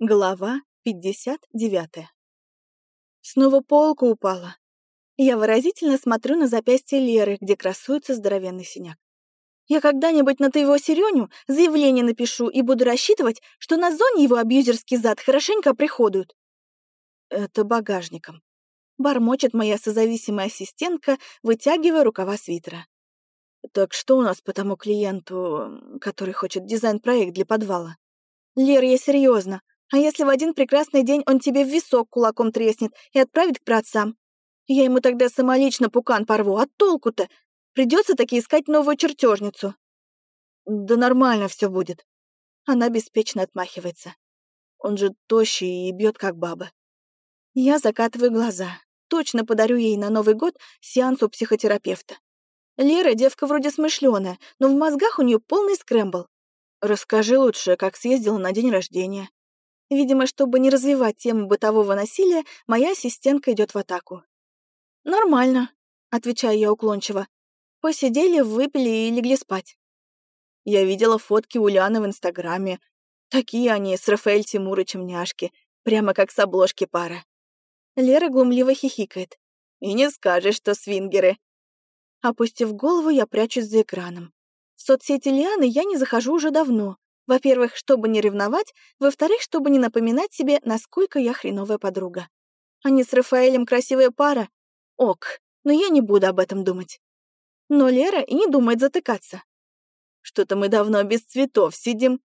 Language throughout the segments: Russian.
Глава 59. Снова полка упала. Я выразительно смотрю на запястье Леры, где красуется здоровенный синяк. Я когда-нибудь на твоего Серёню заявление напишу и буду рассчитывать, что на зоне его абьюзерский зад хорошенько приходуют. Это багажником. Бормочет моя созависимая ассистентка, вытягивая рукава свитера. Так что у нас по тому клиенту, который хочет дизайн-проект для подвала? Лер, я серьезно. А если в один прекрасный день он тебе в висок кулаком треснет и отправит к праотцам? Я ему тогда самолично пукан порву, а толку-то? Придется таки искать новую чертежницу. Да нормально все будет. Она беспечно отмахивается. Он же тощий и бьет как баба. Я закатываю глаза. Точно подарю ей на Новый год сеанс у психотерапевта. Лера девка вроде смышленая, но в мозгах у нее полный скрэмбл. Расскажи лучше, как съездила на день рождения. Видимо, чтобы не развивать тему бытового насилия, моя ассистентка идет в атаку. «Нормально», — отвечаю я уклончиво. «Посидели, выпили и легли спать». Я видела фотки Уляны в Инстаграме. Такие они с Рафаэль Тимурычем няшки, прямо как с обложки пара. Лера глумливо хихикает. «И не скажешь, что свингеры». Опустив голову, я прячусь за экраном. В соцсети Лианы я не захожу уже давно, во-первых, чтобы не ревновать, во-вторых, чтобы не напоминать себе, насколько я хреновая подруга. Они с Рафаэлем красивая пара. Ок, но я не буду об этом думать. Но Лера и не думает затыкаться. Что-то мы давно без цветов сидим.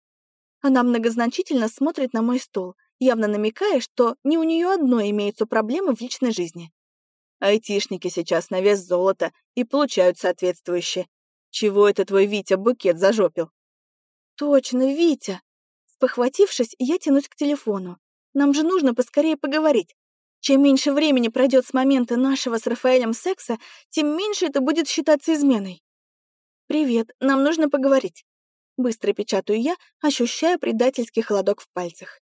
Она многозначительно смотрит на мой стол, явно намекая, что не у нее одной имеются проблемы в личной жизни. Айтишники сейчас на вес золота и получают соответствующее. Чего это твой Витя букет зажопил? Точно, Витя. Спохватившись, я тянусь к телефону. Нам же нужно поскорее поговорить. Чем меньше времени пройдет с момента нашего с Рафаэлем секса, тем меньше это будет считаться изменой. «Привет, нам нужно поговорить». Быстро печатаю я, ощущая предательский холодок в пальцах.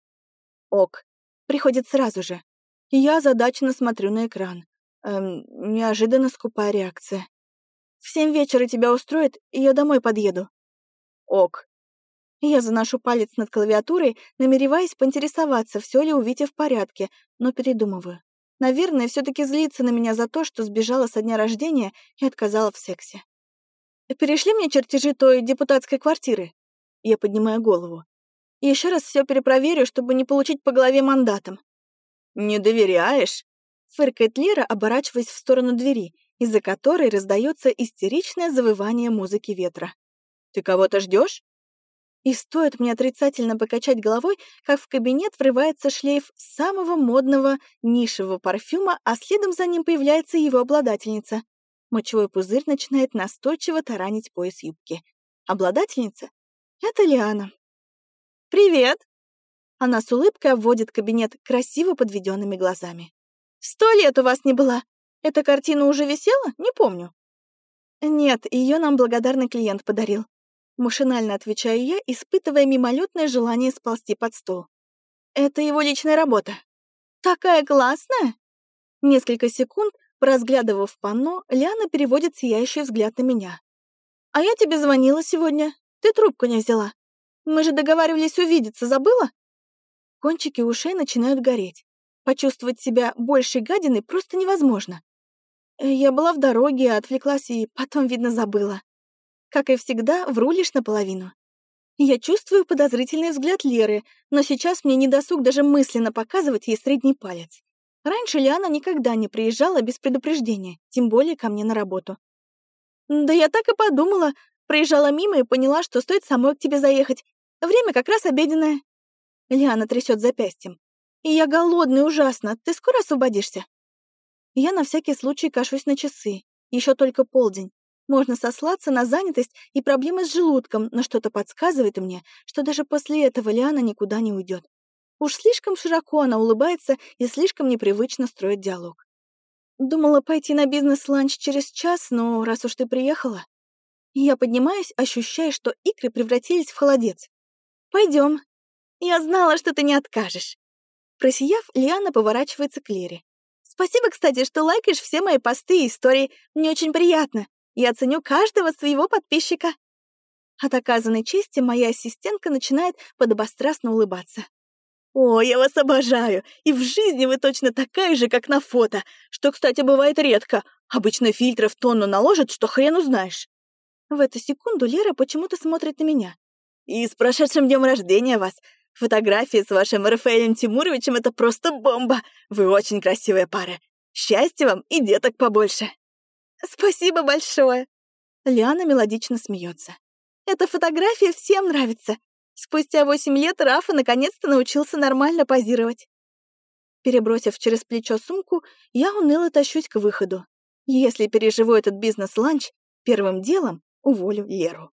Ок. Приходит сразу же. Я задачно смотрю на экран. Эм, неожиданно скупая реакция. В семь вечера тебя устроит, и я домой подъеду. Ок. Я заношу палец над клавиатурой, намереваясь поинтересоваться, все ли у Вити в порядке, но передумываю. Наверное, все таки злится на меня за то, что сбежала со дня рождения и отказала в сексе. «Перешли мне чертежи той депутатской квартиры?» Я поднимаю голову. Еще раз все перепроверю, чтобы не получить по голове мандатом. «Не доверяешь?» — фыркает Лера, оборачиваясь в сторону двери, из-за которой раздается истеричное завывание музыки ветра. «Ты кого-то ждешь? И стоит мне отрицательно покачать головой, как в кабинет врывается шлейф самого модного нишевого парфюма, а следом за ним появляется его обладательница. Мочевой пузырь начинает настойчиво таранить пояс юбки. Обладательница — это Лиана. «Привет!» Она с улыбкой обводит кабинет красиво подведенными глазами. «Сто лет у вас не была. Эта картина уже висела? Не помню». «Нет, ее нам благодарный клиент подарил. Машинально отвечаю я, испытывая мимолетное желание сползти под стол. Это его личная работа. Такая классная! Несколько секунд, разглядывав панно, Ляна переводит сияющий взгляд на меня. «А я тебе звонила сегодня. Ты трубку не взяла. Мы же договаривались увидеться, забыла?» Кончики ушей начинают гореть. Почувствовать себя большей гадиной просто невозможно. Я была в дороге, отвлеклась и потом, видно, забыла. Как и всегда, вру лишь наполовину. Я чувствую подозрительный взгляд Леры, но сейчас мне не досуг даже мысленно показывать ей средний палец. Раньше Лиана никогда не приезжала без предупреждения, тем более ко мне на работу. Да я так и подумала. Проезжала мимо и поняла, что стоит самой к тебе заехать. Время как раз обеденное. Лиана трясет запястьем. И я голодный ужасно. Ты скоро освободишься? Я на всякий случай кашусь на часы. Еще только полдень. Можно сослаться на занятость и проблемы с желудком, но что-то подсказывает мне, что даже после этого Лиана никуда не уйдет. Уж слишком широко она улыбается и слишком непривычно строит диалог. Думала пойти на бизнес-ланч через час, но раз уж ты приехала... Я поднимаюсь, ощущая, что икры превратились в холодец. Пойдем. Я знала, что ты не откажешь. Просияв, Лиана поворачивается к Лере. Спасибо, кстати, что лайкаешь все мои посты и истории. Мне очень приятно. Я ценю каждого своего подписчика». От оказанной чести моя ассистентка начинает подобострастно улыбаться. О, я вас обожаю! И в жизни вы точно такая же, как на фото, что, кстати, бывает редко. Обычно фильтров тонну наложат, что хрен узнаешь. В эту секунду Лера почему-то смотрит на меня. И с прошедшим днем рождения вас! Фотографии с вашим Рафаэлем Тимуровичем — это просто бомба! Вы очень красивая пара. Счастья вам и деток побольше!» «Спасибо большое!» Лиана мелодично смеется. «Эта фотография всем нравится. Спустя восемь лет Рафа наконец-то научился нормально позировать». Перебросив через плечо сумку, я уныло тащусь к выходу. Если переживу этот бизнес-ланч, первым делом уволю Леру.